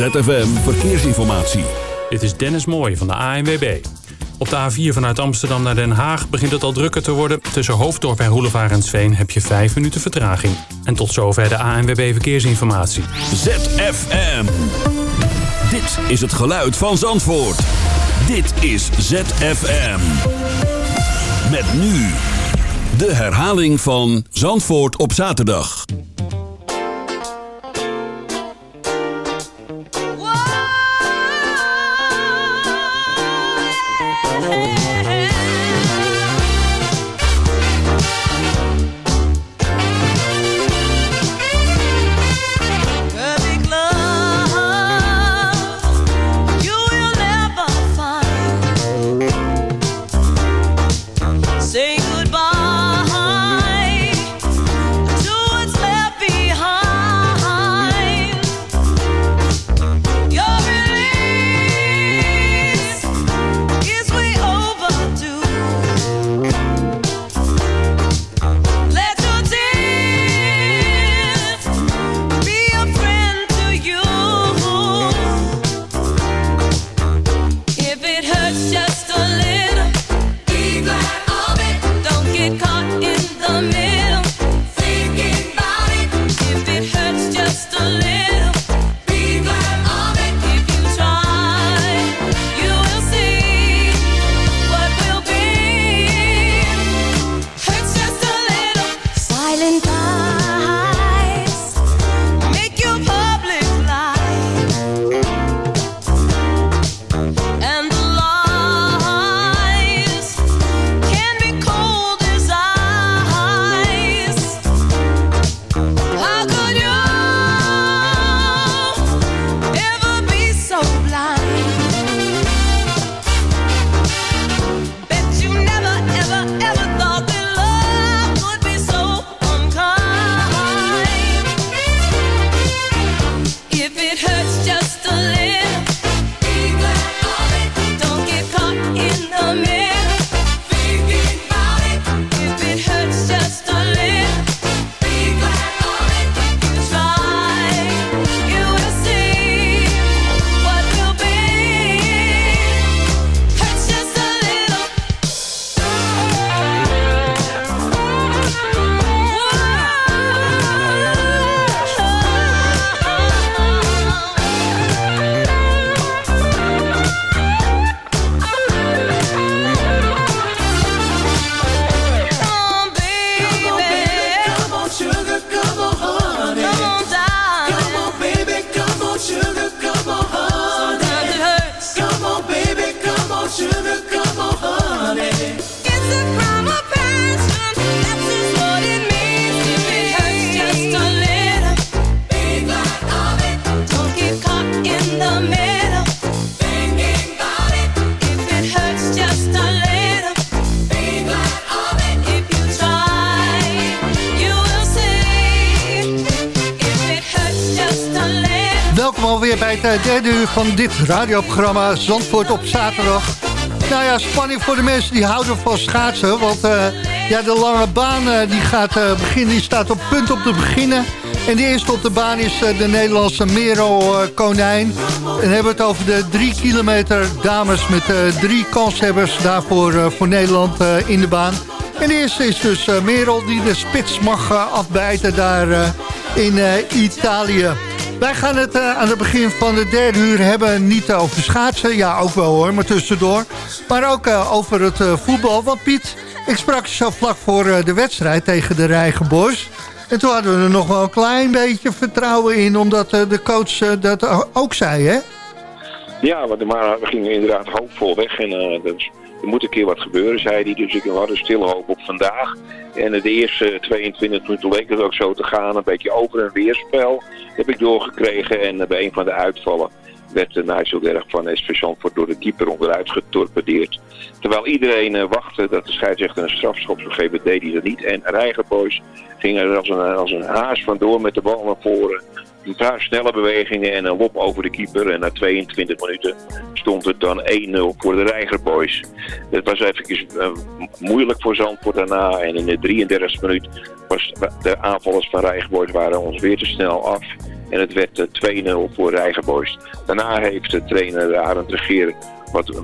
ZFM Verkeersinformatie. Dit is Dennis Mooij van de ANWB. Op de A4 vanuit Amsterdam naar Den Haag begint het al drukker te worden. Tussen Hoofddorp en Roelevarensveen heb je 5 minuten vertraging. En tot zover de ANWB Verkeersinformatie. ZFM. Dit is het geluid van Zandvoort. Dit is ZFM. Met nu de herhaling van Zandvoort op zaterdag. Dit radioprogramma Zandvoort op zaterdag. Nou ja, spanning voor de mensen die houden van schaatsen. Want eh, ja, de lange baan eh, die gaat eh, beginnen, die staat op punt om te beginnen. En de eerste op de baan is de Nederlandse Mero Konijn. En hebben het over de drie kilometer dames met drie kanshebbers daarvoor voor Nederland in de baan. En de eerste is dus Merel die de spits mag afbijten daar in Italië. Wij gaan het eh, aan het begin van de derde uur hebben niet over schaatsen. Ja, ook wel hoor, maar tussendoor. Maar ook eh, over het eh, voetbal. Want Piet, ik sprak zo vlak voor de wedstrijd tegen de Rijgenboys. En toen hadden we er nog wel een klein beetje vertrouwen in. Omdat de coach dat ook zei, hè? Ja, maar we gingen inderdaad hoopvol weg. En dus, er moet een keer wat gebeuren, zei hij. Dus ik had een stille hoop op vandaag. En de eerste 22 minuten leek het ook zo te gaan. Een beetje over- en weerspel heb ik doorgekregen. En bij een van de uitvallen werd uh, Nijsselberg van Zandvoort door de keeper onderuit getorpedeerd. Terwijl iedereen eh, wachtte dat de scheidsrechter een strafschop zou geven, deed hij dat niet. En Rijgerboys ging er als een, als een haas vandoor met de bal naar voren. Een paar snelle bewegingen en een lop over de keeper. En na 22 minuten stond het dan 1-0 voor de Rijgerboys. Het was even uh, moeilijk voor Zandvoort daarna. En in de 33e minuut was de aanvallers van Rijgerboys waren ons weer te snel af. En het werd eh, 2-0 voor Rijgenboys. Daarna heeft de trainer Arend Regeer wat,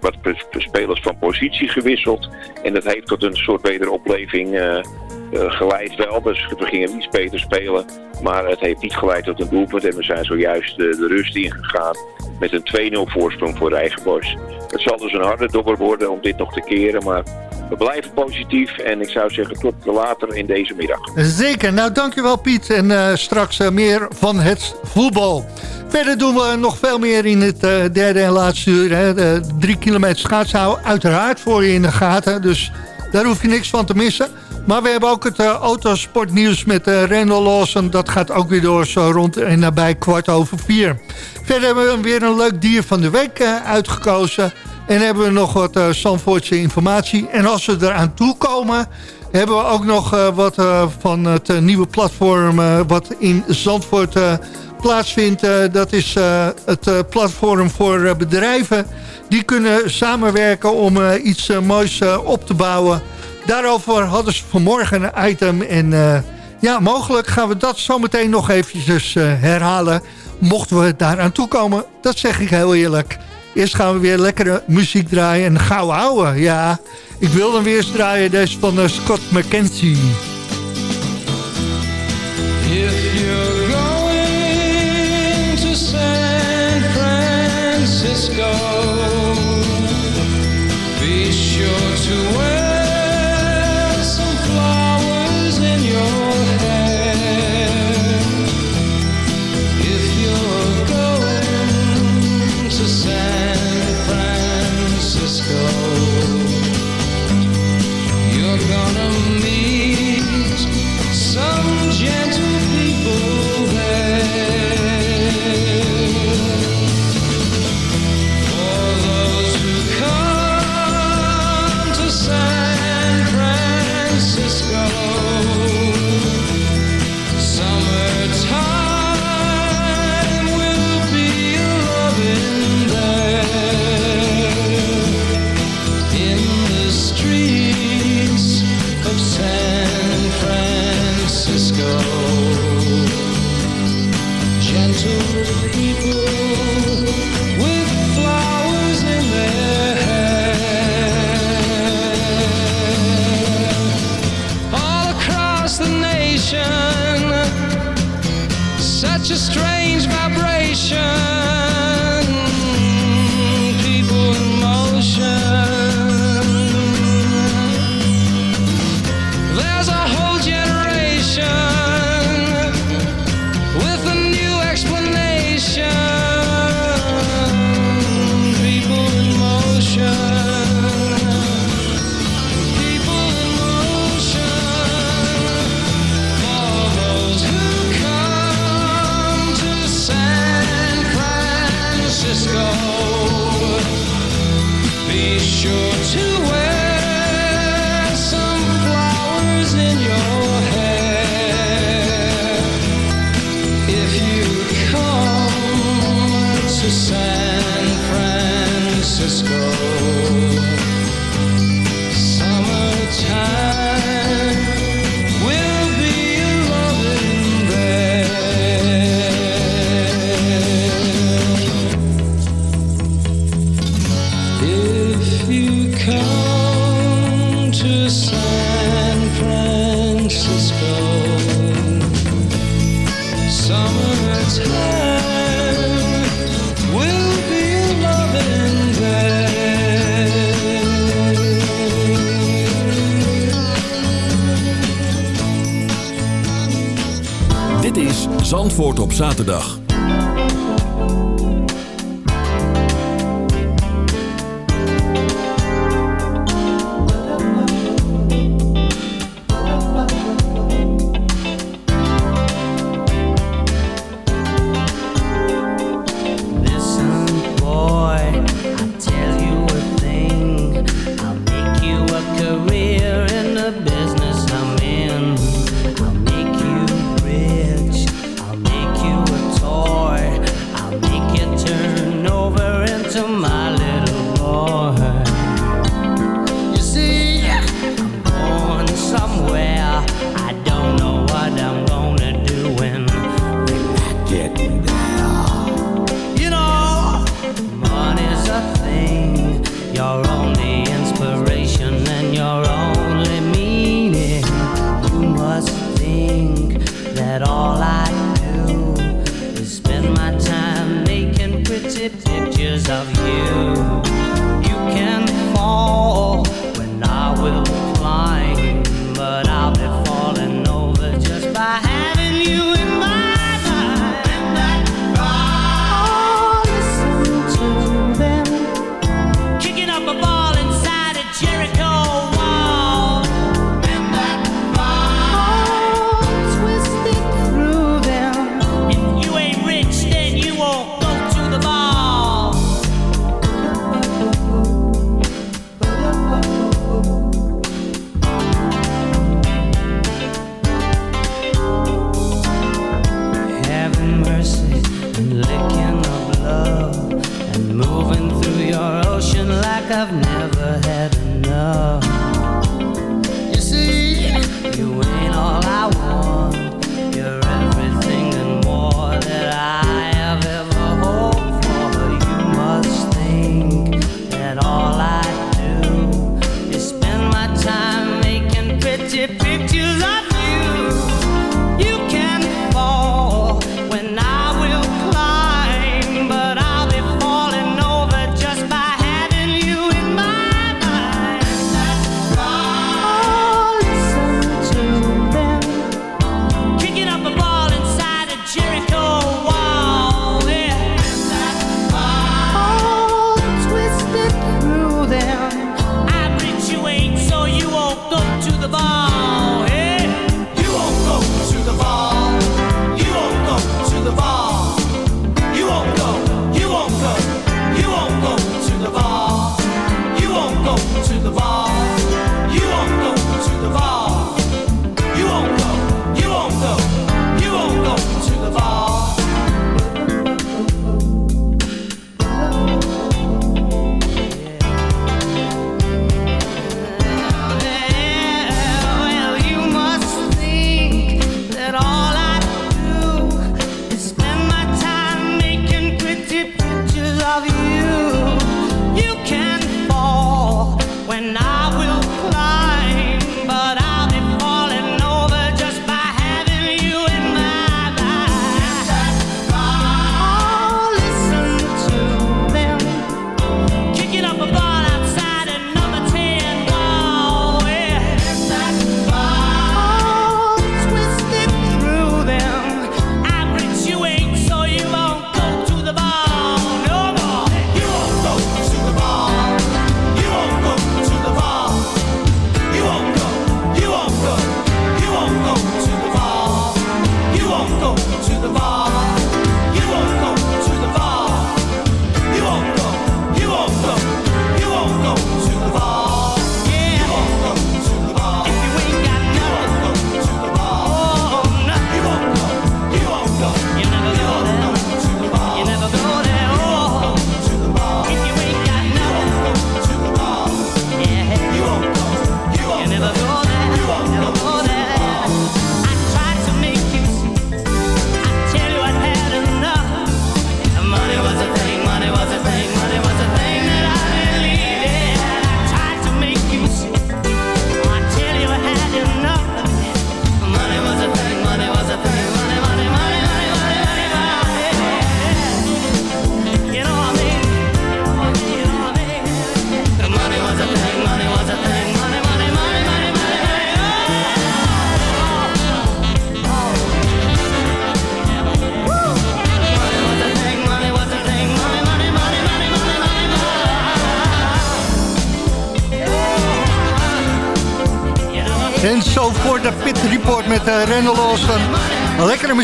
wat spelers van positie gewisseld. En dat heeft tot een soort wederopleving eh, eh, geleid wel. Dus we gingen iets beter spelen. Maar het heeft niet geleid tot een doelpunt. En we zijn zojuist de, de rust ingegaan met een 2-0 voorsprong voor Rijgenboys. Het zal dus een harde dobber worden om dit nog te keren. Maar we blijven positief. En ik zou zeggen tot later in deze middag. Zeker. Nou, dankjewel Piet. En eh, straks eh, meer van het voetbal. Verder doen we nog veel meer in het eh, derde en laatste uur. Hè. De drie kilometer schaatshouden uiteraard voor je in de gaten. Dus daar hoef je niks van te missen. Maar we hebben ook het uh, autosportnieuws met uh, Randall Lawson. Dat gaat ook weer door zo rond en nabij kwart over vier. Verder hebben we weer een leuk dier van de week uh, uitgekozen. En hebben we nog wat Zandvoortse informatie. En als we eraan toe komen... hebben we ook nog wat van het nieuwe platform... Wat in Zandvoort plaatsvindt. Dat is het platform voor bedrijven. Die kunnen samenwerken om iets moois op te bouwen. Daarover hadden ze vanmorgen een item. En uh, ja, mogelijk gaan we dat zometeen nog eventjes uh, herhalen. Mochten we daaraan toekomen. Dat zeg ik heel eerlijk. Eerst gaan we weer lekkere muziek draaien en gauw houden. Ja, ik wil dan weer eens draaien. Deze van uh, Scott McKenzie.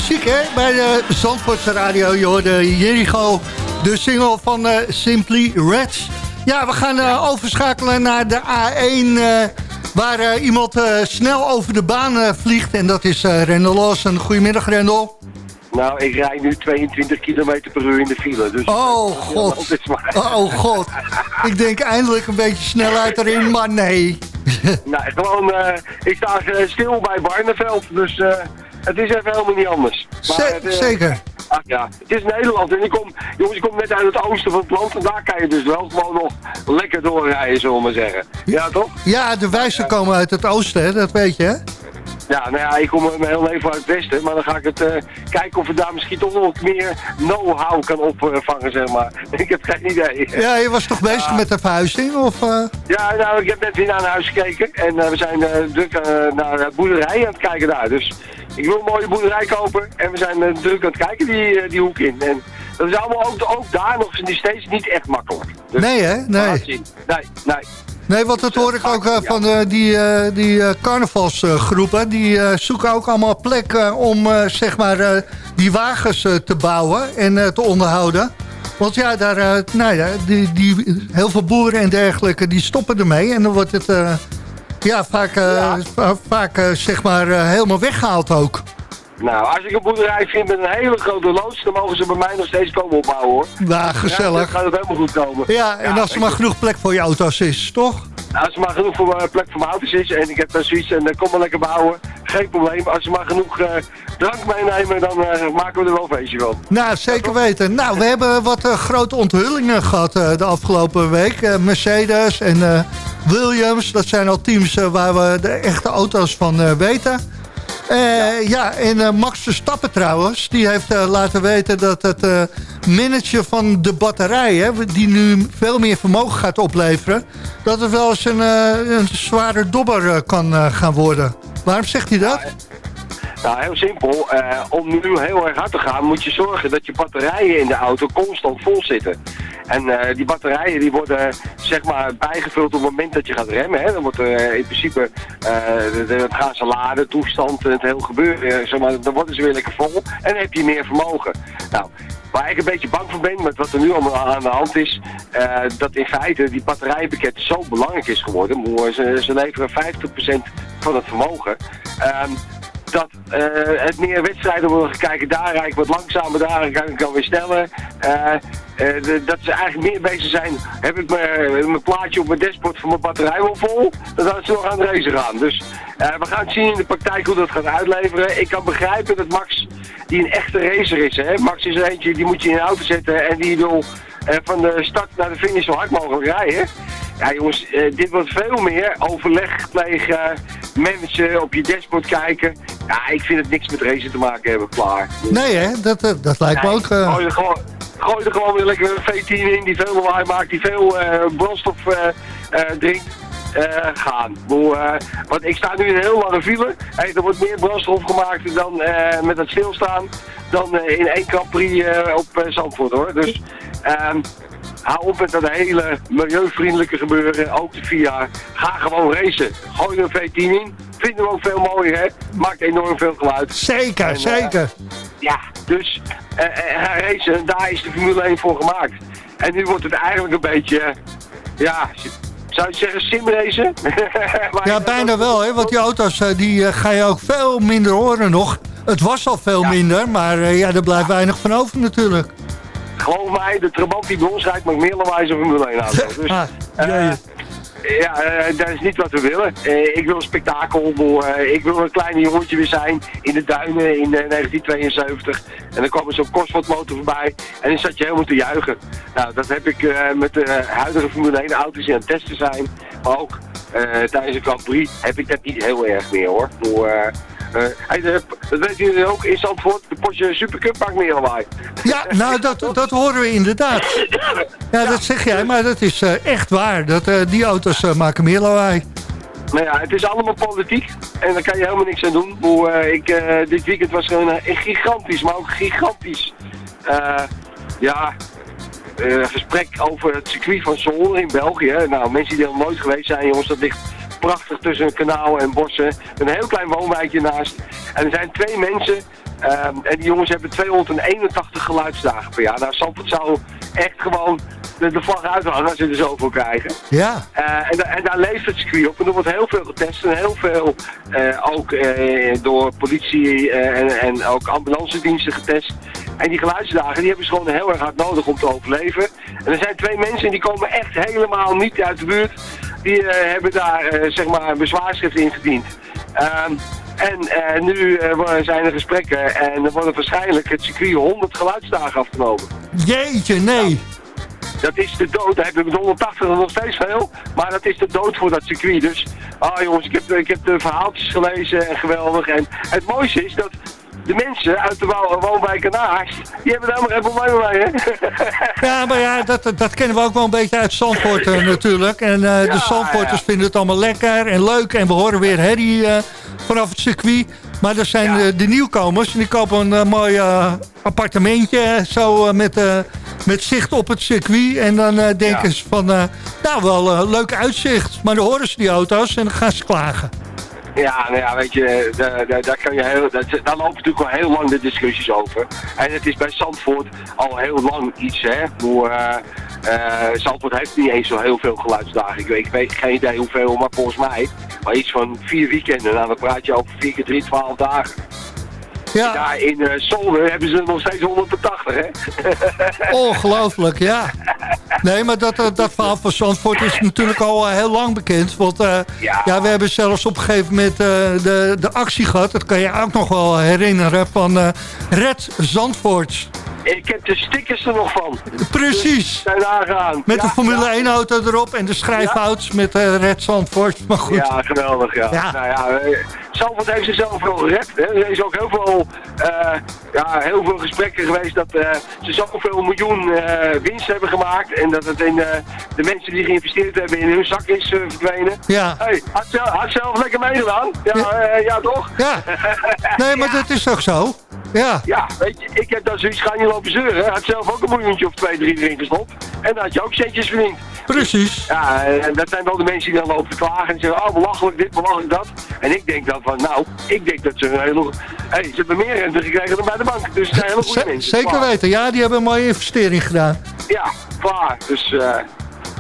muziek hè? bij de Zandvoortse Radio. Je hoorde Jericho, de single van eh, Simply Red. Ja, we gaan eh, overschakelen naar de A1... Waar iemand snel over de baan vliegt. En dat is Rendel Lawson. Goedemiddag, Rendel. Nou, ik rijd nu 22 km per uur in de file. Dus oh, god. Oh, oh, god. ik denk eindelijk een beetje snelheid erin, maar nee. nou, gewoon, ik sta stil bij Barneveld, dus... Het is even helemaal niet anders. Maar het, eh, zeker. Ah, ja, het is Nederland en ik komt, jongens, ik komt net uit het oosten van het land en daar kan je dus wel gewoon nog lekker doorrijden, zullen we maar zeggen. Ja, toch? Ja, de wijzen komen uit het oosten, hè? dat weet je, hè? Ja, nou ja, ik kom mijn heel leven uit het westen, maar dan ga ik het eh, kijken of ik daar misschien toch nog wat meer know-how kan opvangen, zeg maar. Ik heb geen idee. Ja, je was toch bezig met de verhuizing? Of, eh? Ja, nou, ik heb net weer naar een huis gekeken en eh, we zijn druk naar boerderijen aan het kijken daar. Dus ik wil een mooie boerderij kopen en we zijn druk aan het kijken die, die hoek in. En dat is allemaal ook, ook daar nog die steeds niet echt makkelijk. Dus Nee, hè? we Nee. Nee, nee. Nee, want dat hoor ik ook eh, van eh, die, eh, die carnavalsgroepen. Die zoeken ook allemaal plek om zeg maar, die wagens te bouwen en te onderhouden. Want ja, daar, nou ja die, die, heel veel boeren en dergelijke die stoppen ermee. En dan wordt het ja, vaak, va- vaak zeg maar, helemaal weggehaald ook. Nou, als ik een boerderij vind met een hele grote loods, dan mogen ze bij mij nog steeds komen opbouwen hoor. Ja, Ja, dan gezellig. gaat het helemaal goed komen. Ja, en als er maar genoeg plek voor je auto's is, toch? Als er maar genoeg voor, eh, plek voor mijn auto's is en ik heb daar zoiets en dan kom maar lekker bouwen, geen probleem. Als ze maar genoeg eh, drank meenemen, dan eh, maken we er wel een feestje van. Nou, zeker weten. Nou, we hebben wat eh, grote onthullingen gehad eh, de afgelopen week. Eh, Mercedes en eh, Williams, dat zijn al teams eh, waar we de echte auto's van eh, weten. Eh, ja. en eh, Max Verstappen trouwens, die heeft eh, laten weten dat het managen van de batterijen, die nu veel meer vermogen gaat opleveren, dat het wel eens een, een zware dobber kan gaan worden. Waarom zegt hij dat? Nou, heel simpel. Eh, om nu heel erg hard te gaan, moet je zorgen dat je batterijen in de auto constant vol zitten. En eh, die batterijen die worden zeg maar bijgevuld op het moment dat je gaat remmen. Hè. Dan wordt er in principe, eh, de- de- dan gaan ze laden, toestand, het heel gebeuren. zeg maar, dan worden ze weer lekker vol en dan heb je meer vermogen. Nou, Waar ik een beetje bang voor ben, met wat er nu allemaal aan de hand is, dat in feite die batterijpakket zo belangrijk is geworden. Ze, ze leveren 50% van het vermogen. Ehm, dat eh, het meer wedstrijden worden gekeken, daar rijd ik wat langzamer, daar kan ik alweer sneller. De- dat ze eigenlijk meer bezig zijn, heb ik mijn plaatje op mijn dashboard van mijn batterij wel vol, dan dat ze nog aan het racen gaan. Dus we gaan zien in de praktijk hoe dat gaat uitleveren. Ik kan begrijpen dat Max, die een echte racer is, hè. Max is er eentje, die moet je in een auto zetten en die wil van de start naar de finish zo hard mogelijk rijden. Ja jongens, eh, dit wordt veel meer overleg plegen, managen, op je dashboard kijken. Ja, ik vind het niks met racen te maken hebben, klaar. Nee, hè? Dat, eh, dat lijkt me ook... eh, gooi, er gewoon, gooi er gewoon weer lekker een V10 in die veel lawaai maakt, die veel brandstof drinkt. gaan. Eh, want ik sta nu in een heel lange file. Hey, er wordt meer brandstof gemaakt dan met het stilstaan dan in één eh, op Zandvoort hoor. Dus ehm, hou op met dat hele milieuvriendelijke gebeuren. Ook de VIA. Ga gewoon racen. Gooi er een V10 in. Vinden we ook veel mooier hè. Maakt enorm veel geluid. Zeker, En, eh, zeker. Ja, dus eh, eh, gaan racen, daar is de Formule 1 voor gemaakt. En nu wordt het eigenlijk een beetje, ja, zou je zeggen simracen? Ja, bijna wel, hè? Want die auto's die, ga je ook veel minder horen nog. Het was al veel Ja. minder, maar ja, er blijft weinig van over natuurlijk. Geloof mij, de Trabant die bij ons rijdt maakt meer lawaai dan Formule 1 auto. Dus, Ah, jee. ja, eh, dat is niet wat we willen. Eh, ik wil een spektakel, ik wil, ik wil een klein jongetje weer zijn in de duinen in eh, 1972. En dan kwam er zo'n Cosworth motor voorbij en dan zat je helemaal te juichen. Nou, dat heb ik met de huidige Formule 1 auto's die aan het testen zijn, maar ook tijdens de Grand Prix heb ik dat niet heel erg meer hoor. Hey, de- dat weten jullie ook in Zandvoort, de Porsche Supercup maakt meer lawaai. Ja, nou, dat, dat horen we inderdaad. Ja, dat zeg jij, maar dat is eh, echt waar. Dat, eh, die auto's eh, maken meer lawaai. Nou ja, het is allemaal politiek en daar kan je helemaal niks aan doen. Hoe, eh, ik, eh, dit weekend was gewoon eh, een gigantisch, maar ook gigantisch eh, ja, eh, gesprek over het circuit van Zol in België. Nou, mensen die er nog nooit geweest zijn, jongens, dat ligt prachtig tussen een kanaal en bossen. Een heel klein woonwijkje naast. En er zijn twee mensen ehm, en die jongens hebben 281 geluidsdagen per jaar. Nou, Zandvoort zou echt gewoon de, de vlag uithangen als ze er zoveel krijgen. Ja, Eh, en, en daar leeft het circuit op. En er wordt heel veel getest en heel veel eh, ook eh, door politie en, en ook ambulance diensten getest. En die geluidsdagen die hebben ze gewoon heel erg hard nodig om te overleven. En er zijn twee mensen die komen echt helemaal niet uit de buurt. Die eh, hebben daar eh, zeg maar een bezwaarschrift ingediend. Ehm, en eh, nu worden- zijn er gesprekken en er worden waarschijnlijk het circuit 100 geluidsdagen afgenomen. jeetje, nee. dat is de dood. Daar hebben we met 180 nog steeds veel. Maar dat is de dood voor dat circuit. Dus, ah jongens, ik heb, ik heb de verhaaltjes gelezen en geweldig. En het mooiste is dat de mensen uit de wo- woonwijken naast, die hebben daar helemaal geen probleem mee, hè? Ja, maar ja, dat, dat kennen we ook wel een beetje uit Zandvoort eh, natuurlijk. En eh, de Zandvoorters ja. vinden het allemaal lekker en leuk. En we horen weer herrie eh, vanaf het circuit. Maar er zijn Ja. de nieuwkomers en die kopen een mooi appartementje. Zo met, met zicht op het circuit. En dan denken ze van, nou wel leuk uitzicht. Maar dan horen ze die auto's en dan gaan ze klagen. Ja, nou ja, weet je, daar, daar, kan je heel, daar, daar lopen natuurlijk al heel lang de discussies over. En het is bij Zandvoort al heel lang iets, hè. Hoe, eh eh, Zandvoort heeft niet eens zo heel veel geluidsdagen. Ik weet, ik weet geen idee hoeveel, maar volgens mij maar iets van vier weekenden. Nou, dan praat je over vier keer drie, twaalf dagen. Ja, Daar in eh Zolder hebben ze nog steeds 180, hè. ongelooflijk, ja. Nee, maar dat, dat, dat verhaal van Zandvoort is natuurlijk al eh, heel lang bekend. Want eh, ja. Ja. we hebben zelfs op een gegeven moment de, de actie gehad. Dat kan je ook nog wel herinneren van Red Zandvoort. Ik heb de stickers er nog van. Precies. Zijn aangegaan. Met Ja, de Formule ja. 1 auto erop en de schrijfhouts met eh, Red Zandvoort. Maar goed, Ja, geweldig, ja. Ja. Nou ja, eh, Zandvoort heeft zichzelf wel gered. Hè. Er is ook heel veel, eh, ja, heel veel gesprekken geweest dat eh, ze zoveel miljoen winst hebben gemaakt. En dat het in de mensen die geïnvesteerd hebben in hun zak is verdwenen. ja. Hey, had, zelf, had zelf lekker meegedaan. Ja, Ja. ja toch? Ja. Nee, maar dat is toch zo? Ja. Ja, weet je, ik heb daar zoiets gaan niet lopen zeuren. Hij had zelf ook een miljoentje of twee, drie erin gestopt. En dan had je ook centjes verdiend. Precies. Ja, en dat zijn wel de mensen die dan lopen te klagen en zeggen, oh belachelijk dit, belachelijk dat. En ik denk dan van, nou, ik denk dat ze een hele... Hé, ze hebben meer rente gekregen dan bij de bank. Dus het zijn hele goede Z- mensen. zeker Klaar. weten. Ja, die hebben een mooie investering gedaan. Ja, klaar. Dus, eh,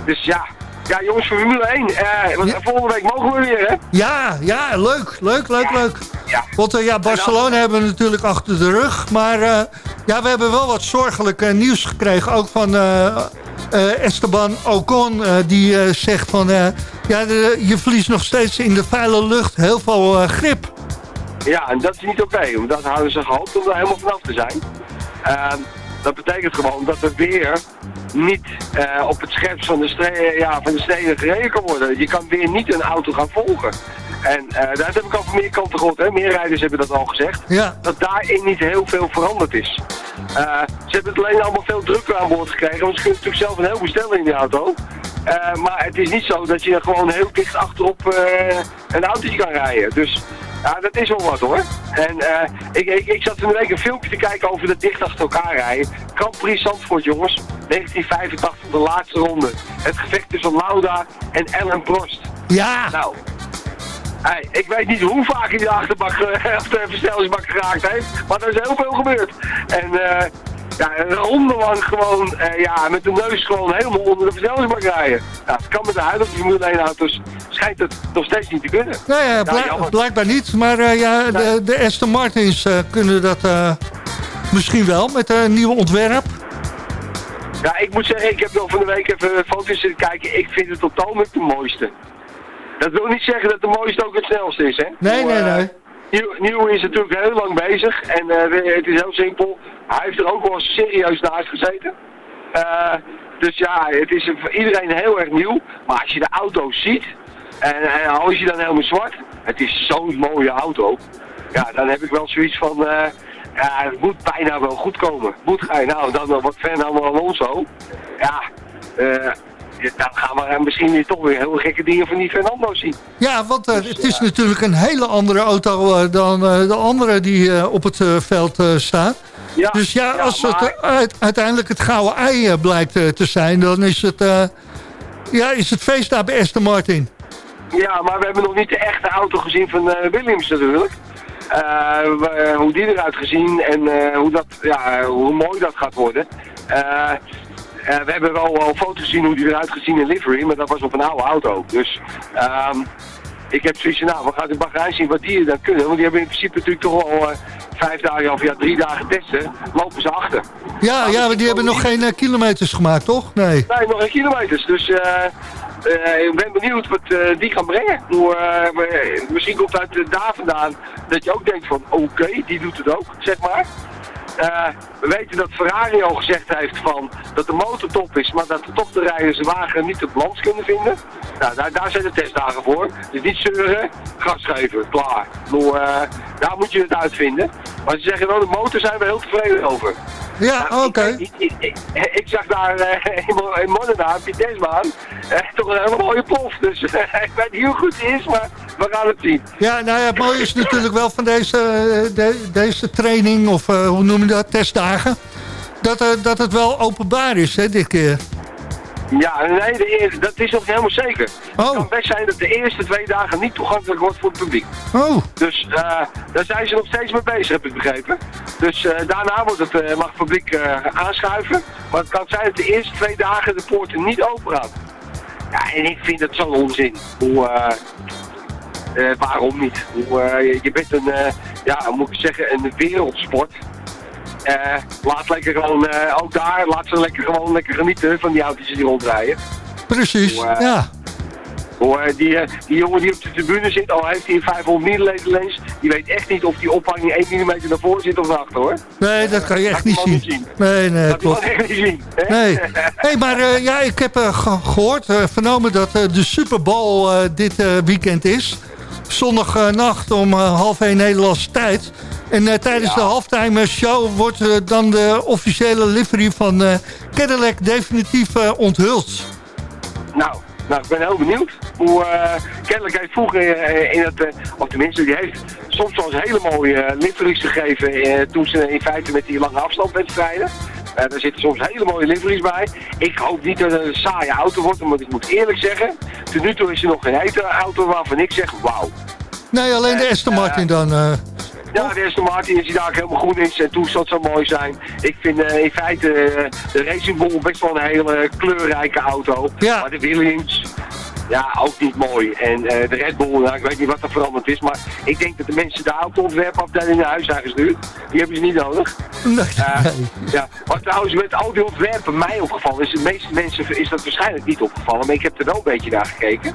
dus ja. Ja, jongens, voor Formule 1. eh, want Ja. volgende week mogen we weer, hè? Ja, ja, leuk, leuk, leuk, leuk. Ja. Want eh, ja, Barcelona hebben we natuurlijk achter de rug. Maar eh, ja, we hebben wel wat zorgelijk eh, nieuws gekregen. Ook van eh, eh, Esteban Ocon. eh, die eh, zegt van... eh, ja, de- je verliest nog steeds in de vuile lucht heel veel eh, grip. Ja, en dat is niet oké. want dat hadden ze gehoopt om er helemaal vanaf te zijn. Dat betekent gewoon dat er weer niet eh, op het scherpst van de, stre- ja, van de steden gereden kan worden. Je kan weer niet een auto gaan volgen. En eh dat heb ik al van meer kanten gehoord. Hè. Meer rijders hebben dat al gezegd. Ja, Dat daarin niet heel veel veranderd is. Eh, ze hebben het alleen allemaal veel drukker aan boord gekregen. Want ze kunnen natuurlijk zelf een heleboel stellen in die auto. Maar het is niet zo dat je gewoon heel dicht achterop eh, een autootje kan rijden. Dus ja, dat is wel wat hoor. En eh, ik, ik, ik zat van de week een filmpje te kijken over dat dicht achter elkaar rijden. Grand Prix Zandvoort jongens, 1985 de laatste ronde. Het gevecht tussen Lauda en Ellen Prost. ja, Nou, hey, ik weet niet hoe vaak hij de achterbak eh, of de versnellingsbak geraakt heeft, maar er is heel veel gebeurd. En eh, ja, een lang gewoon, eh, ja, met de neus gewoon helemaal onder de versnellingsbak rijden. Nou, het kan met de huidige Formule 1 auto's, schijnt het nog steeds niet te kunnen. nou ja, blijk- jammer. blijkbaar niet. Maar eh, ja, de, de Aston Martins eh, kunnen dat eh, misschien wel met een nieuw ontwerp. Ja, ik moet zeggen, ik heb nog van de week even foto's zitten kijken. Ik vind het het ogenblik de mooiste. Dat wil niet zeggen dat de mooiste ook het snelste is, hè? Nee, nee, eh, nee. Nieuw, is natuurlijk heel lang bezig en eh, het is heel simpel. Hij heeft er ook wel serieus naast gezeten. Eh, dus ja, het is voor iedereen heel erg nieuw. Maar als je de auto ziet, en, en al is je dan helemaal zwart, het is zo'n mooie auto. Ja, dan heb ik wel zoiets van, eh, ja, het moet bijna wel goed komen. Moet ga je nou dan wat Fernando Alonso. Ja, dan gaan we misschien weer toch weer heel gekke dingen van die Fernando zien. Ja, want eh, Dus, het is ja. natuurlijk een hele andere auto eh, dan eh, de andere die eh, op het eh, veld eh, staan. Ja, Dus ja, als maar- het eh, uit- uiteindelijk het gouden ei eh, blijkt eh, te zijn, dan is het, eh, ja, is het feest daar bij Aston Martin. Ja, maar we hebben nog niet de echte auto gezien van eh, Williams natuurlijk. Eh, hoe die eruit gezien en eh, hoe, dat, ja, hoe mooi dat gaat worden. Eh, eh, we hebben wel, wel foto's gezien hoe die eruit gezien in livery, maar dat was op een oude auto. Dus ehm, ik heb zoiets van, nou, we gaan in Bahrein zien wat die dan kunnen. Want die hebben in principe natuurlijk toch al eh, vijf dagen of ja, drie dagen testen. Lopen ze achter. Ja, ja, maar die hebben nog geen eh, kilometers gemaakt, toch? Nee. Nee, nog geen kilometers. Dus eh, eh, ik ben benieuwd wat eh, die gaan brengen. Hoe, eh, misschien komt uit eh, daar vandaan dat je ook denkt van oké, die doet het ook, zeg maar. Eh, we weten dat Ferrari al gezegd heeft van dat de motor top is, maar dat toch de rijders de wagen niet op balans kunnen vinden. Nou, daar, daar zijn de testdagen voor. Dus niet zeuren, gas geven, klaar. Eh, daar moet je het uitvinden. Maar ze zeggen wel, de motor zijn we heel tevreden over. Ja, Nou, oké. Ik, ik, ik, ik zag daar eh, in die testbaan, eh, toch een hele mooie plof. Dus ik weet niet hoe goed die is, maar we gaan het zien. Ja, nou ja, het mooie is natuurlijk wel van deze, de- deze training, of hoe noem je dat, testdagen, dat, eh, dat het wel openbaar is, hè, dit keer. Ja, nee, de eerste, dat is nog helemaal zeker. Oh. Het kan best zijn dat de eerste twee dagen niet toegankelijk wordt voor het publiek. Oh, Dus eh, daar zijn ze nog steeds mee bezig, heb ik begrepen. Dus eh, daarna wordt het, mag het publiek aanschuiven. Maar het kan zijn dat de eerste twee dagen de poorten niet open gaan. Ja, en ik vind dat zo'n onzin. Hoe, waarom niet? Hoe, je- bent een, ja, hoe moet ik zeggen, een wereldsport. Eh, laat lekker gewoon, eh, ook daar, laat ze lekker gewoon lekker genieten van die auto's die rondrijden. precies, Hoe, eh, ja. Hoor, die, die jongen die op de tribune zit, al heeft hij een 500 mm lens, die weet echt niet of die ophanging 1 mm naar voren zit of naar achter hoor. Nee, dat kan je echt niet zien. Nee, nee, Dat kan klopt. echt niet zien. Hè? Nee, hey, maar eh, ja, ik heb ge- gehoord, eh, vernomen dat de Super Bowl dit weekend is. Zondagnacht om half 1 Nederlandse tijd. En eh, tijdens de halftime show wordt eh, dan de officiële livery van eh, Cadillac definitief onthuld. Nou, nou, ik ben heel benieuwd. Hoe, eh kennelijk heeft vroeger in het, eh, of tenminste, die heeft soms wel eens hele mooie uh, liveries gegeven toen ze in feite met die lange afstandwedstrijden. Eh daar zitten soms hele mooie liveries bij. Ik hoop niet dat het een saaie auto wordt, want ik moet eerlijk zeggen, tot nu toe is er nog geen hete auto waarvan ik zeg, wauw. Nee, alleen de Aston Martin dan. Ja, de Aston Martin is die daar helemaal goed is en toestand zou mooi zijn. Ik vind eh, in feite eh, de Racing Bull best wel een hele kleurrijke auto. Ja. Maar de Williams, ja, ook niet mooi. En eh, de Red Bull, nou, ik weet niet wat er veranderd is, maar ik denk dat de mensen de autoontwerpafdeling naar huis zijn gestuurd. Die hebben ze niet nodig. Nee, nee. ja, wat trouwens met al die ontwerpen mij opgevallen is, de meeste mensen is dat waarschijnlijk niet opgevallen, maar ik heb er wel een beetje naar gekeken.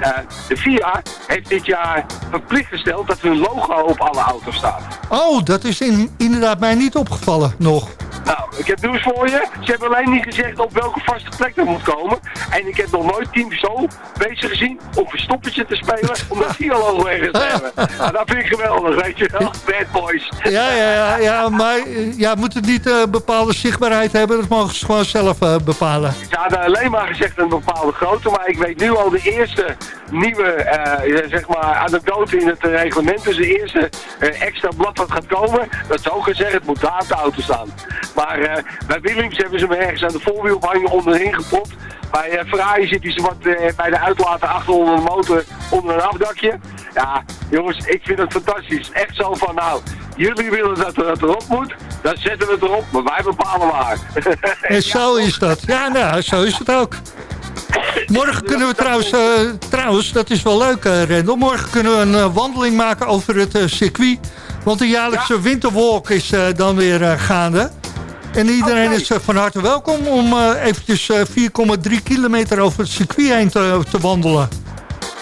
Eh, de FIA heeft dit jaar verplicht gesteld dat hun logo op alle auto's staat. Oh, dat is in, inderdaad mij niet opgevallen nog. Nou, ik heb nieuws voor je. Ze hebben alleen niet gezegd op welke vaste plek dat moet komen. En ik heb nog nooit Team Zo bezig gezien om verstoppertje te spelen om dat logo ergens te hebben. Nou, dat vind ik geweldig, weet je wel. Bad boys. Ja, ja, ja, ja maar ja, moet het niet eh, bepaalde zichtbaarheid hebben? Dat mogen ze gewoon zelf eh, bepalen. Ze hadden alleen maar gezegd een bepaalde grootte, maar ik weet nu al de eerste nieuwe, eh, zeg maar, anekdote in het reglement. Dus de eerste extra blad wat gaat komen, dat zou gezegd, het moet daar op de auto staan. Maar bij Williams hebben ze hem ergens aan de voorwielophanger onderin gepropt. Bij eh, Ferrari zit hij zowat eh, bij de uitlaten achter onder de motor onder een afdakje. Ja, jongens, ik vind het fantastisch. Echt zo van, nou, jullie willen dat het erop moet, dan zetten we het erop, maar wij bepalen waar. En zo is dat. Ja, nou, zo is het ook. Morgen kunnen we trouwens, eh, trouwens, dat is wel leuk, eh Rendel. Morgen kunnen we een wandeling maken over het circuit. Want de jaarlijkse winterwalk is dan weer gaande. En iedereen is eh, van harte welkom om eh, eventjes eh, 4,3 kilometer over het circuit heen te, te wandelen.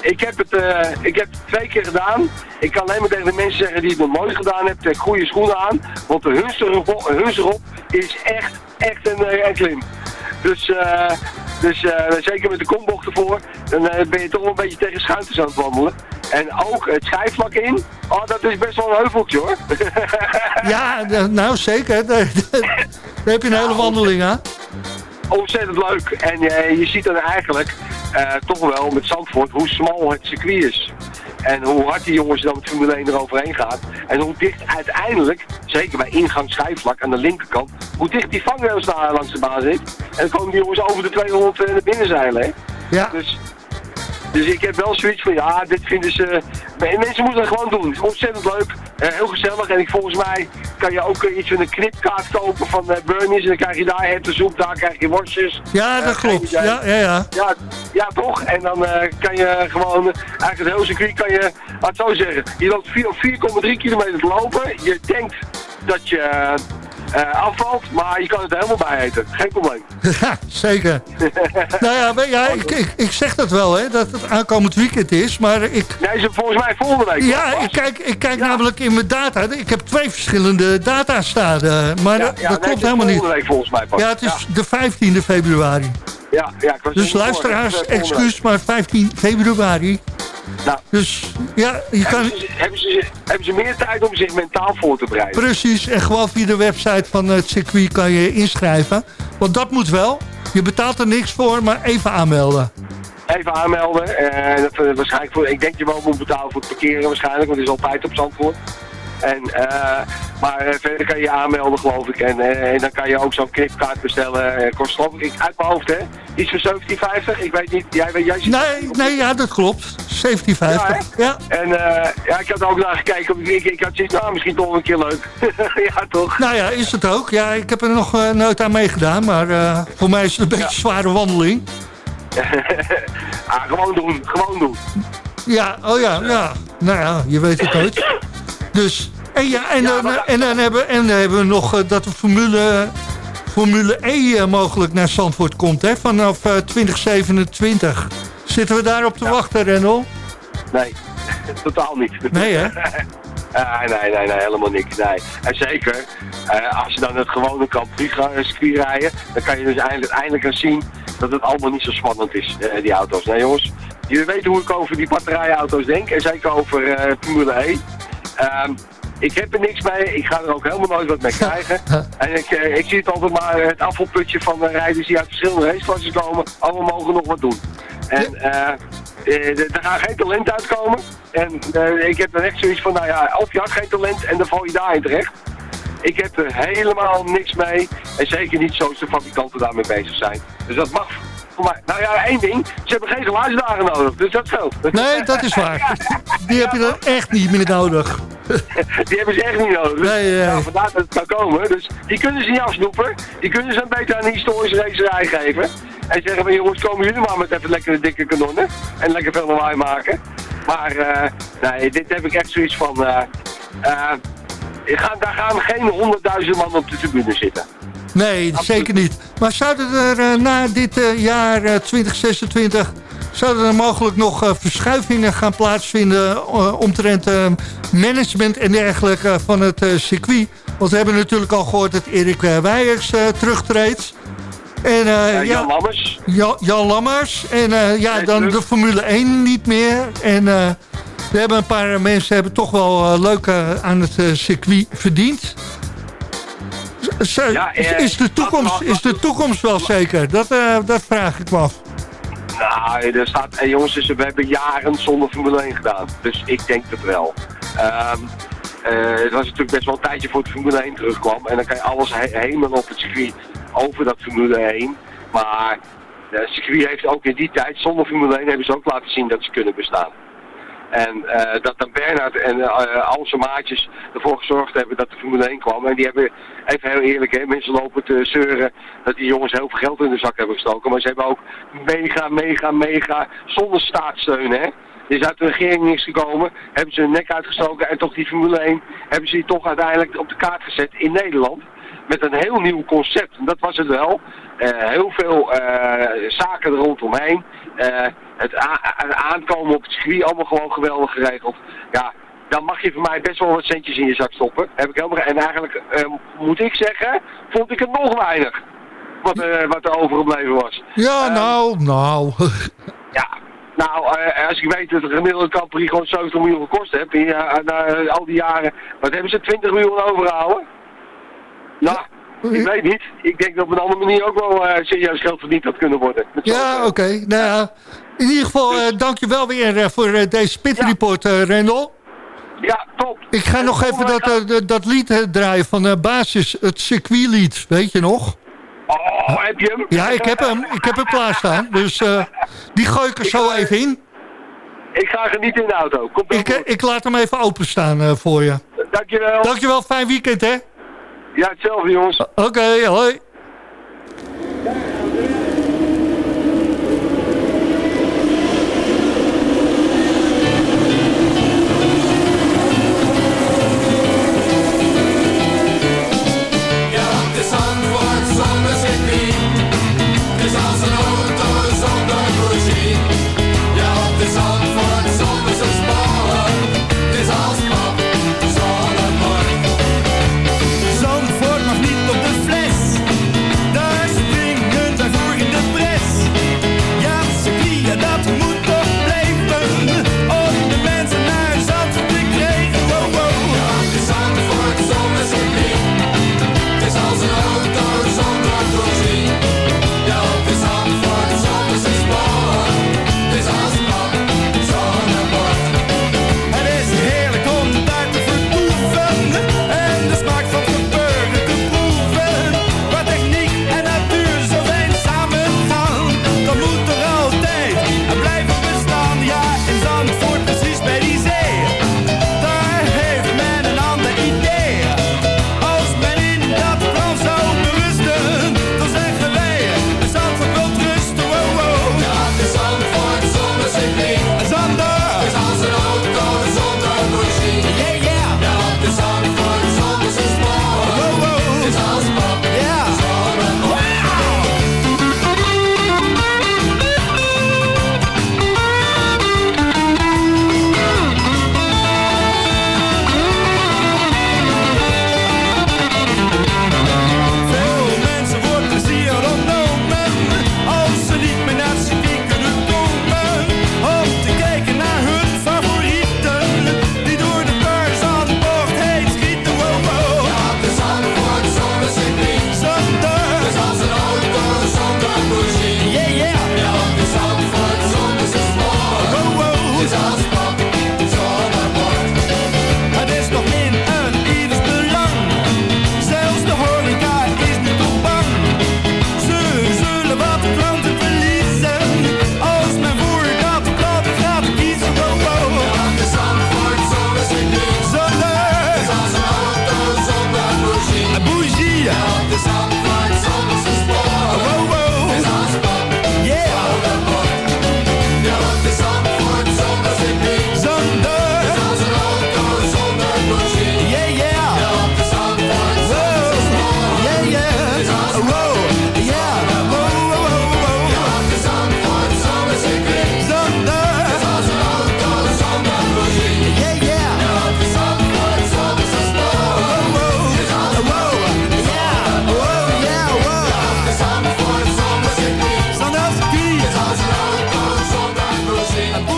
Ik heb, het, eh, ik heb het twee keer gedaan. Ik kan alleen maar tegen de mensen zeggen die het nog nooit gedaan hebben, trek goede schoenen aan. Want de huns erop, huns erop is echt, echt een, eh, een klim. Dus, eh, dus eh, zeker met de kombocht ervoor, dan eh, ben je toch wel een beetje tegen schuinters aan het wandelen. En ook het schijfvlak in, oh, dat is best wel een heuveltje hoor. Ja, eh, nou zeker. Daar, daar heb je een hele wandeling aan. Ontzettend leuk. En eh, je ziet dan eigenlijk eh, toch wel met Zandvoort hoe smal het circuit is. En hoe hard die jongens dan met Formule 1 eroverheen gaat. En hoe dicht uiteindelijk, zeker bij ingang schijfvlak aan de linkerkant, hoe dicht die vangrails daar langs de baan zit. En dan komen die jongens over de 200 naar binnen zeilen. Hè? Ja, Dus, dus ik heb wel zoiets van, ja, dit vinden ze... Mensen moeten het gewoon doen. Het is ontzettend leuk. eh, heel gezellig. En ik, volgens mij kan je ook eh, iets van een knipkaart kopen van eh Burnies. En dan krijg je daar hertensoep, daar krijg je worstjes. ja dat klopt. Ja, ja, ja. Ja, ja, toch? En dan kan je gewoon, eigenlijk het hele circuit kan je, laat het zo zeggen, je loopt vier- op 4,3 kilometer te lopen. Je denkt dat je, afvalt. Maar je kan het er helemaal bij eten. Geen probleem. Ja, zeker. nou ja, maar ja ik, ik, ik zeg dat wel, hè, dat het aankomend weekend is. Maar ik, Nee, is het volgens mij volgende week. ja, ik kijk, ik kijk Ja. namelijk in mijn data. Ik heb twee verschillende data staan. eh, maar Ja, dat, dat nee, klopt het is helemaal niet. volgende week volgens mij pas. Ja, het is de 15e februari. Ja, ja, ik was Dus luisteraars, eh, excuus, maar 15 februari. Nou, Dus ja, je kan... hebben, ze, hebben, ze, hebben ze meer tijd om zich mentaal voor te bereiden? Precies, en gewoon via de website van het circuit kan je inschrijven. Want dat moet wel. Je betaalt er niks voor, maar even aanmelden. Even aanmelden. eh, dat, eh, waarschijnlijk voor, ik denk je wel moet betalen voor het parkeren waarschijnlijk, want het is altijd op Zandvoort. En, eh, maar eh, verder kan je je aanmelden geloof ik. En, eh, en dan kan je ook zo'n knipkaart bestellen. Kost geloof ik, uit mijn hoofd hè, iets van 17,50. Ik weet niet, jij, weet- jij Nee, nee, ja, dat klopt. 1750. Ja, En eh, ja, ik had er ook naar gekeken. Ik, ik had zoiets, nou misschien toch een keer leuk. ja toch? nou ja, is het ook. Ja, ik heb er nog nooit aan meegedaan, maar voor mij is het een beetje zware wandeling. ah, gewoon doen, gewoon doen. Ja, oh ja, ja. Nou ja, je weet het nooit. Dus, en, ja, en, Ja, maar- en, dan, hebben, en dan hebben we nog eh, dat de Formule, Formule E eh, mogelijk naar Zandvoort komt, hè, vanaf eh, 2027. Zitten we daarop te wachten, Rendel? Nee, totaal niet. Nee, hè? Ah, nee, nee, nee, helemaal niks. Nee. En zeker, eh, als je dan het gewone Grand Prix eh, circuit rijden, dan kan je dus eindelijk, eindelijk gaan zien dat het allemaal niet zo spannend is, eh, die auto's. Nee jongens, jullie weten hoe ik over die batterijauto's denk en zeker over eh, Formule E. Ehm, ik heb er niks mee, ik ga er ook helemaal nooit wat mee krijgen. en ik, eh, ik zie het altijd maar het afvalputje van de rijders die uit verschillende raceklassen komen. Allemaal mogen nog wat doen. En eh, eh, er gaan geen talent uitkomen. En eh, ik heb er echt zoiets van, nou ja, of je had geen talent en dan val je daarin terecht. Ik heb er helemaal niks mee. En zeker niet zoals de fabrikanten daarmee bezig zijn. Dus dat mag voor mij. Nou ja, één ding. Ze hebben geen geluidsdagen nodig. Dus dat geldt. Nee, dat is waar. Die heb je dan echt niet meer nodig. Die hebben ze echt niet nodig. Dus, Nee, nee. nou, vandaar dat het kan komen. Dus die kunnen ze niet afsnoepen. Die kunnen ze een beter aan een historische racerij geven. En zeggen van jongens, komen jullie maar met even lekkere dikke kanonnen. En lekker veel lawaai maken. Maar eh, nee, dit heb ik echt zoiets van... eh eh, daar gaan geen honderdduizend man op de tribune zitten. Nee, zeker niet. Maar zouden er eh, na dit eh, jaar eh, 2026... zouden er mogelijk nog eh, verschuivingen gaan plaatsvinden... eh, omtrent eh, management en dergelijke van het eh, circuit? Want we hebben natuurlijk al gehoord dat Erik eh, Weijers eh, terugtreedt. En eh, Eh, ja, Jan Lammers. Jan, Jan Lammers. En eh, ja, dan de Formule 1 niet meer. En eh, we hebben een paar mensen hebben toch wel eh, leuk eh, aan het eh, circuit verdiend. Ja, is, eh, is, de toekomst, is de toekomst wel zeker? Dat, eh, dat vraag ik me af. Nou, er staat, hey jongens, dus we hebben jaren zonder Formule 1 gedaan. Dus ik denk het wel. Ehm, eh, het was natuurlijk best wel een tijdje voor het Formule 1 terugkwam. En dan kan je alles he hemelen op het circuit over dat Formule 1. Maar het circuit heeft ook in die tijd, zonder Formule 1, hebben ze ook laten zien dat ze kunnen bestaan. En eh, dat dan Bernhard en eh, al zijn maatjes ervoor gezorgd hebben dat de Formule 1 kwam. En die hebben, even heel eerlijk, hè, mensen lopen te zeuren dat die jongens heel veel geld in de zak hebben gestoken. Maar ze hebben ook mega, mega, mega, zonder staatssteun, hè. Is uit de regering niks gekomen, hebben ze hun nek uitgestoken en toch die Formule 1 hebben ze die toch uiteindelijk op de kaart gezet in Nederland. Met een heel nieuw concept. En dat was het wel. Eh, heel veel zaken er rondomheen. Eh, het, aankomen op het circuit allemaal gewoon geweldig geregeld. Ja, dan mag je voor mij best wel wat centjes in je zak stoppen. Heb ik helemaal, en eigenlijk eh, moet ik zeggen, vond ik het nog weinig. Wat, eh, wat er overgebleven was. Ja, Ehm, nou, nou. Ja, nou, eh, als ik weet dat de gemiddelde Capri gewoon 70 miljoen gekost heeft, in, eh, na al die jaren, wat hebben ze 20 miljoen overgehouden? Nou, ik weet niet. Ik denk dat op een andere manier ook wel eh, serieus geld verdiend had kunnen worden. Ja, oké. Nou ja, in ieder geval, Dus- eh, dank je wel weer eh, voor deze pitreport, eh Rendel. Ja, top. Ik ga En nog even dat, dat- lied draaien van basis, het circuitlied, weet je nog? Oh, heb je hem? Ja, ik heb hem, ik heb hem klaarstaan. Dus die gooi ik er zo even in. Ik ga genieten in de auto. Komt Ik, ik laat hem even openstaan voor je. Dankjewel. Dankjewel, fijn weekend hè. Ja, hetzelfde jongens. Oké, hoi.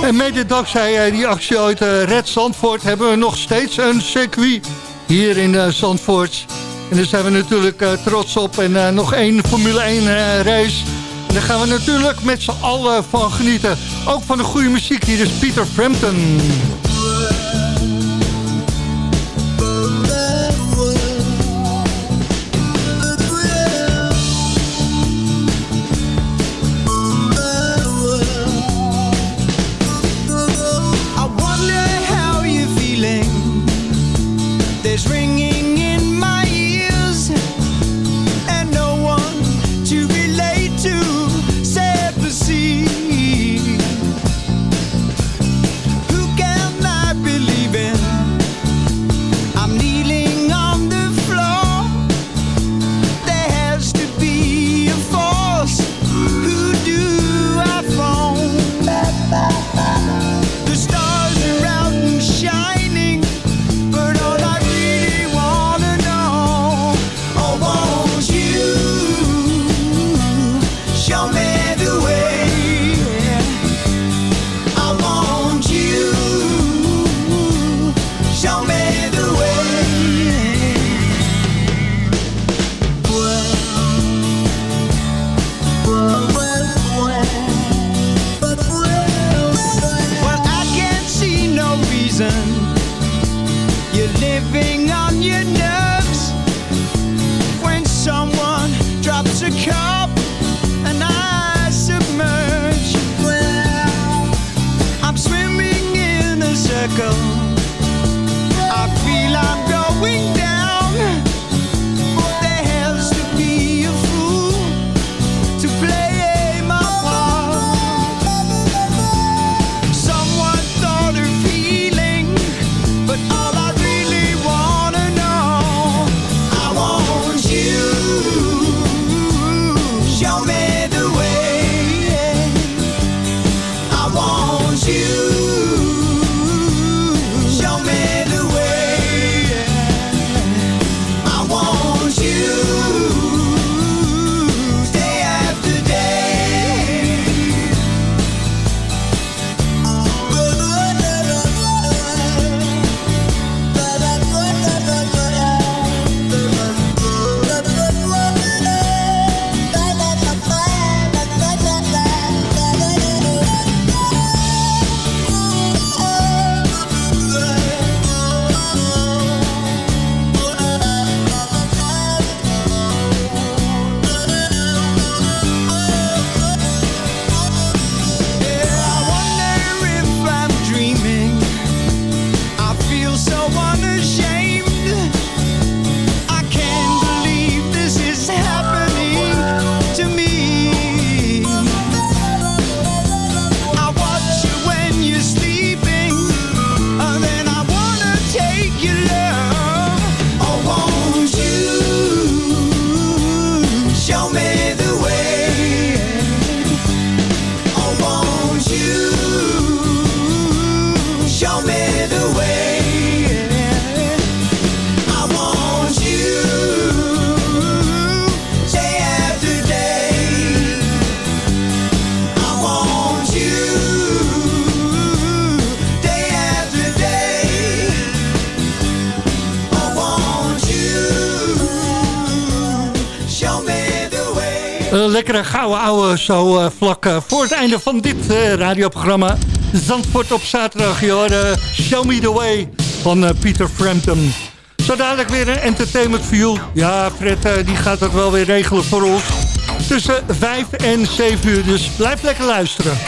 En mede dankzij die actie uit eh, Red Zandvoort hebben we nog steeds een circuit hier in eh, Zandvoort. En daar zijn we natuurlijk eh, trots op. En nog één Formule 1 race. En daar gaan we natuurlijk met z'n allen van genieten. Ook van de goede muziek. Hier is Peter Frampton. Eh, lekkere gouden ouwe zo eh, vlak eh, voor het einde van dit radioprogramma. Zandvoort op zaterdag, joh. Show me the way van Peter Frampton. Zo dadelijk weer een entertainment view. Ja, Fred die gaat dat wel weer regelen voor ons. Tussen 5 en 7 uur, dus blijf lekker luisteren.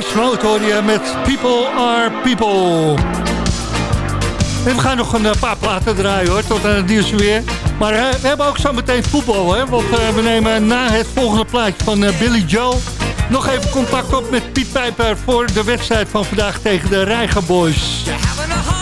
Depeche hoor met People Are People. En we gaan nog een eh, paar platen draaien hoor, tot aan het nieuws weer. Maar eh, we hebben ook zo meteen voetbal hè, want eh, we nemen na het volgende plaatje van Billy Joe... nog even contact op met Piet Pijper voor de wedstrijd van vandaag tegen de Rijgenboys. Boys.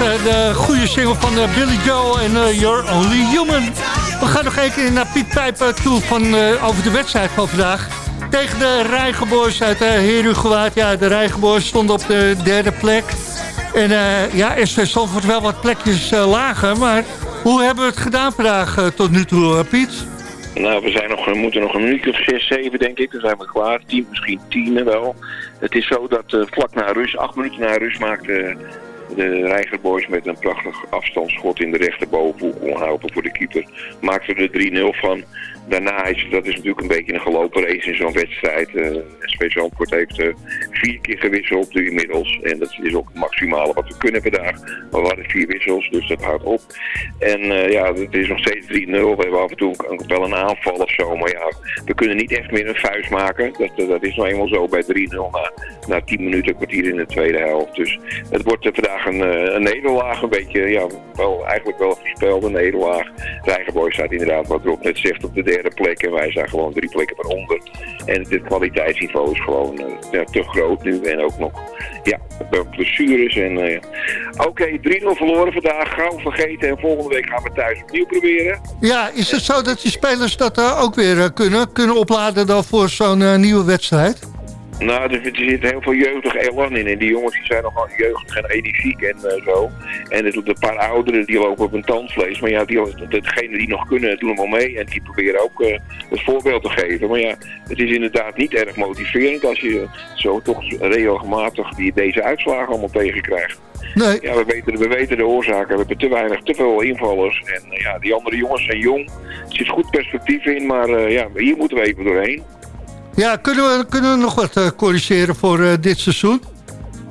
Eh, de goede single van eh, Billy Joel en eh, You're Only Human. We gaan nog even naar Piet Pijper toe van, over de wedstrijd van vandaag. Tegen de Rijgenboers uit uh, Ja, de Rijgenboers stonden op de derde plek. En uh, ja, soms Zandvoort wel wat plekjes lager. Maar hoe hebben we het gedaan vandaag tot nu toe, Piet? Nou, we, zijn nog, we moeten nog een minuut of zes, zeven, denk ik. Dan zijn we klaar. Tien, misschien tien wel. Het is zo dat vlak na rust, acht minuten na rust, maakte de Reigerboys met een prachtig afstandsschot in de rechterbovenhoek onhouden voor de keeper. Maakte er 3-0 van daarna is, dat is natuurlijk een beetje een gelopen race in zo'n wedstrijd. Eh, uh, Special Kort heeft eh, vier keer gewisseld nu inmiddels. En dat is ook het maximale wat we kunnen vandaag. Maar we hadden vier wissels, dus dat houdt op. En eh, ja, het is nog steeds 3-0. We hebben af en toe een, wel een aanval of zo. Maar ja, we kunnen niet echt meer een vuist maken. Dat, dat is nog eenmaal zo bij 3-0 na, na 10 minuten, kwartier in de tweede helft. Dus het wordt vandaag een, een nederlaag. Een beetje, ja, wel, eigenlijk wel een voorspelde nederlaag. Rijgenboy staat inderdaad wat erop net zegt op de derde plek. En wij staan gewoon drie plekken eronder. En het kwaliteitsniveau is gewoon eh, te groot nu. En ook nog, ja, blessures. En, eh, Oké, 3-0 verloren vandaag. Gauw vergeten. En volgende week gaan we thuis opnieuw proberen. Ja, is het zo dat die spelers dat eh, ook weer kunnen? Kunnen opladen dan voor zo'n nieuwe wedstrijd? Nou, er, er zit heel veel jeugdig elan in. En die jongens die zijn nogal jeugdig en energiek en eh, zo. En er een paar ouderen die lopen op een tandvlees. Maar ja, die, degenen die nog kunnen doen wel mee. En die proberen ook eh, het voorbeeld te geven. Maar ja, het is inderdaad niet erg motiverend als je zo toch regelmatig die, deze uitslagen allemaal tegenkrijgt. Nee. Ja, we weten, we weten de oorzaken. We hebben te weinig, te veel invallers. En eh, ja, die andere jongens zijn jong. Er zit goed perspectief in. Maar ja, hier moeten we even doorheen. Ja, kunnen we, kunnen we nog wat eh, corrigeren voor eh, dit seizoen?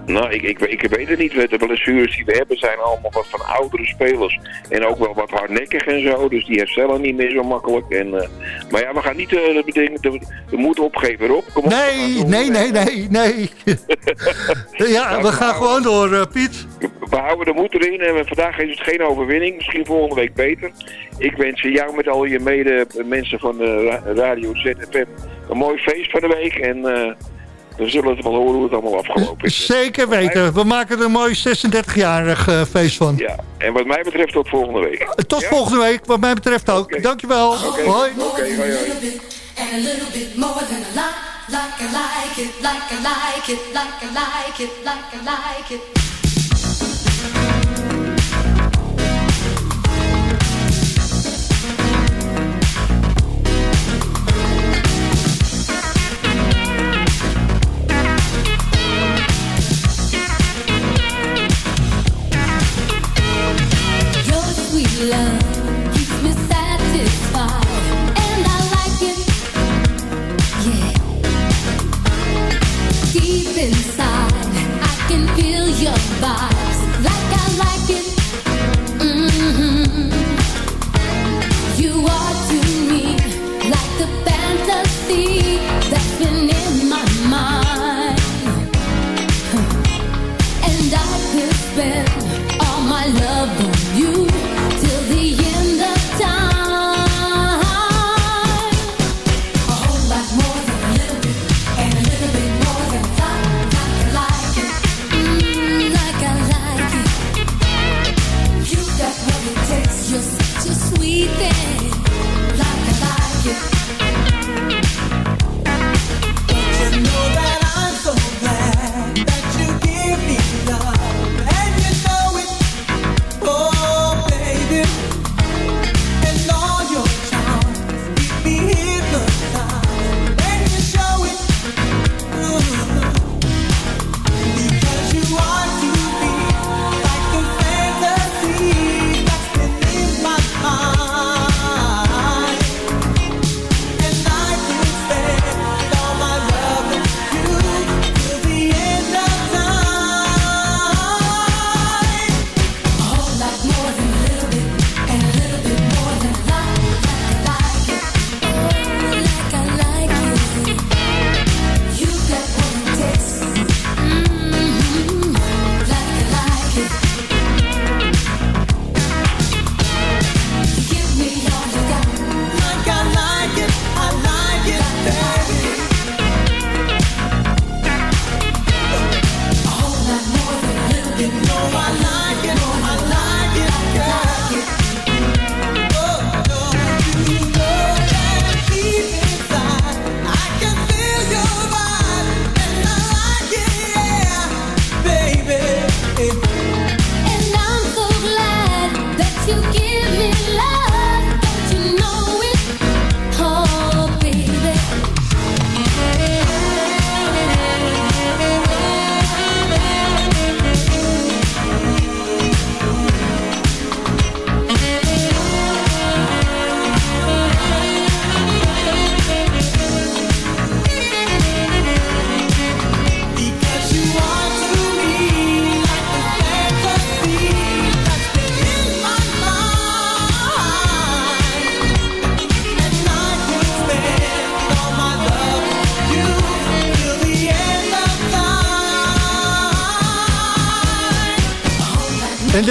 Nou, ik, ik, ik weet het niet. De blessures die we hebben zijn allemaal wat van oudere spelers. En ook wel wat hardnekkig en zo. Dus die herstellen niet meer zo makkelijk. En, eh, maar ja, we gaan niet eh, de, de, de, de moed opgeven, Rob. Kom op, Nee, nee, nee, nee, nee. ja, we gaan gewoon door, eh, Piet. We houden de moed erin en vandaag is het geen overwinning. Misschien volgende week beter. Ik wens jou met al je mede mensen van de ra- Radio ZFM een mooi feest van de week. En we zullen het wel horen hoe het allemaal afgelopen is. Zeker weten. We maken er een mooi 36-jarig eh, feest van. Ja, en wat mij betreft tot volgende week. Tot Ja? volgende week, wat mij betreft ook. Dankjewel. Oké, Hoi. Oké, hoi, hoi. And a little bit more than a lot, like I like it, like I like it, like I like it, like I like it. we love.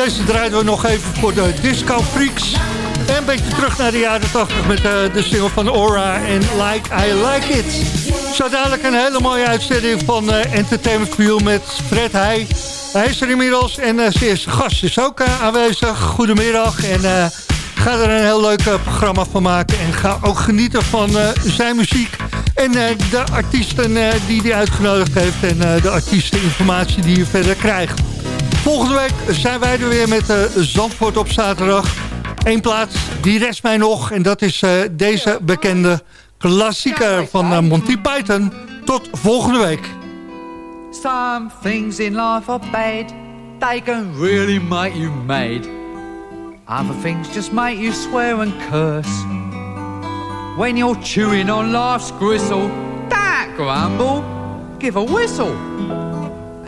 Deze draaien we nog even voor de Disco Freaks. En een beetje terug naar de jaren 80 met eh, de single van Aura en Like I Like It. Zo dadelijk een hele mooie uitzending van eh, Entertainment View met Fred Heij. Hij is er inmiddels en uh, zijn eerste gast is ook eh, aanwezig. Goedemiddag en eh, ga er een heel leuk eh, programma van maken. En ga ook genieten van eh, zijn muziek en eh, de artiesten eh, die hij uitgenodigd heeft. En eh, de artiesteninformatie die je verder krijgt. Volgende week zijn wij er weer met eh, Zandvoort op zaterdag. Eén plaats, die rest mij nog. En dat is eh, deze bekende klassieker van eh, Monty Python. Tot volgende week. Some things in life are bad. They can really make you mad. Other things just make you swear and curse. When you're chewing on life's gristle, don't grumble, give a whistle.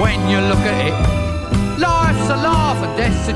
when you look at it. Life's a laugh and death's a